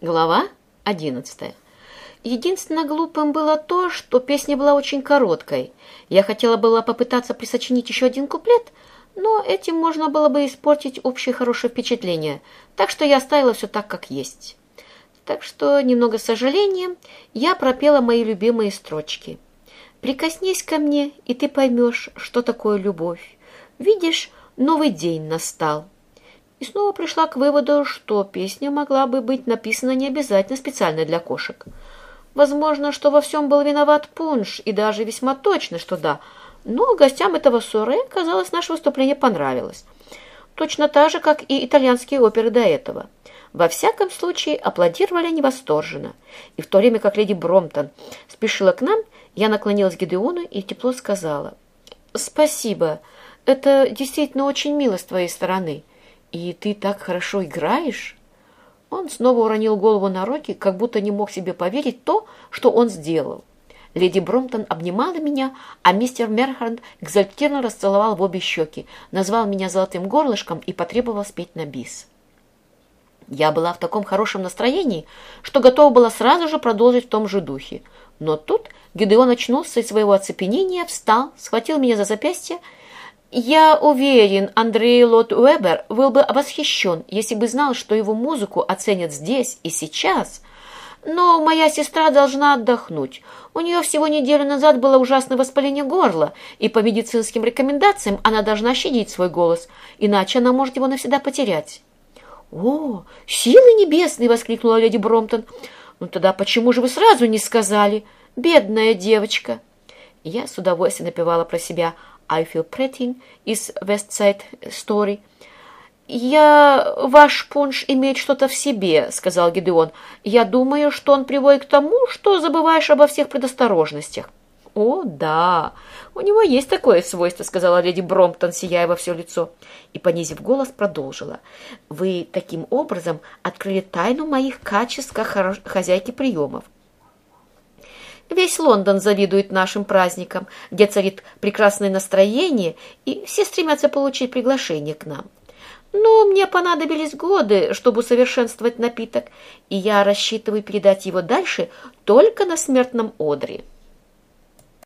Глава одиннадцатая. Единственно глупым было то, что песня была очень короткой. Я хотела было попытаться присочинить еще один куплет, но этим можно было бы испортить общее хорошее впечатление, так что я оставила все так, как есть. Так что, немного с сожалением, я пропела мои любимые строчки. «Прикоснись ко мне, и ты поймешь, что такое любовь. Видишь, новый день настал» и снова пришла к выводу, что песня могла бы быть написана не обязательно специально для кошек. Возможно, что во всем был виноват пунш, и даже весьма точно, что да. Но гостям этого ссоры, казалось, наше выступление понравилось. Точно так же, как и итальянские оперы до этого. Во всяком случае, аплодировали невосторженно. И в то время, как леди Бромтон спешила к нам, я наклонилась к Гидеону и тепло сказала. «Спасибо. Это действительно очень мило с твоей стороны». «И ты так хорошо играешь?» Он снова уронил голову на руки, как будто не мог себе поверить то, что он сделал. Леди Бромтон обнимала меня, а мистер Мерхард экзальтированно расцеловал в обе щеки, назвал меня золотым горлышком и потребовал спеть на бис. Я была в таком хорошем настроении, что готова была сразу же продолжить в том же духе. Но тут Гидеон очнулся из своего оцепенения, встал, схватил меня за запястье я уверен, Андрей Лот Уэбер был бы восхищен, если бы знал, что его музыку оценят здесь и сейчас. Но моя сестра должна отдохнуть. У нее всего неделю назад было ужасное воспаление горла, и по медицинским рекомендациям она должна щадить свой голос, иначе она может его навсегда потерять. «О, силы небесные!» — воскликнула леди Бромтон. «Ну тогда почему же вы сразу не сказали? Бедная девочка!» Я с удовольствием напевала про себя — I feel pretty из West Side Story. «Я... Ваш пунш имеет что-то в себе», — сказал Гидеон. «Я думаю, что он приводит к тому, что забываешь обо всех предосторожностях». «О, да, у него есть такое свойство», — сказала леди Бромптон, сияя во все лицо. И, понизив голос, продолжила. «Вы таким образом открыли тайну моих качеств как хозяйки приемов. Весь Лондон завидует нашим праздникам, где царит прекрасное настроение, и все стремятся получить приглашение к нам. Но мне понадобились годы, чтобы усовершенствовать напиток, и я рассчитываю передать его дальше только на смертном одре».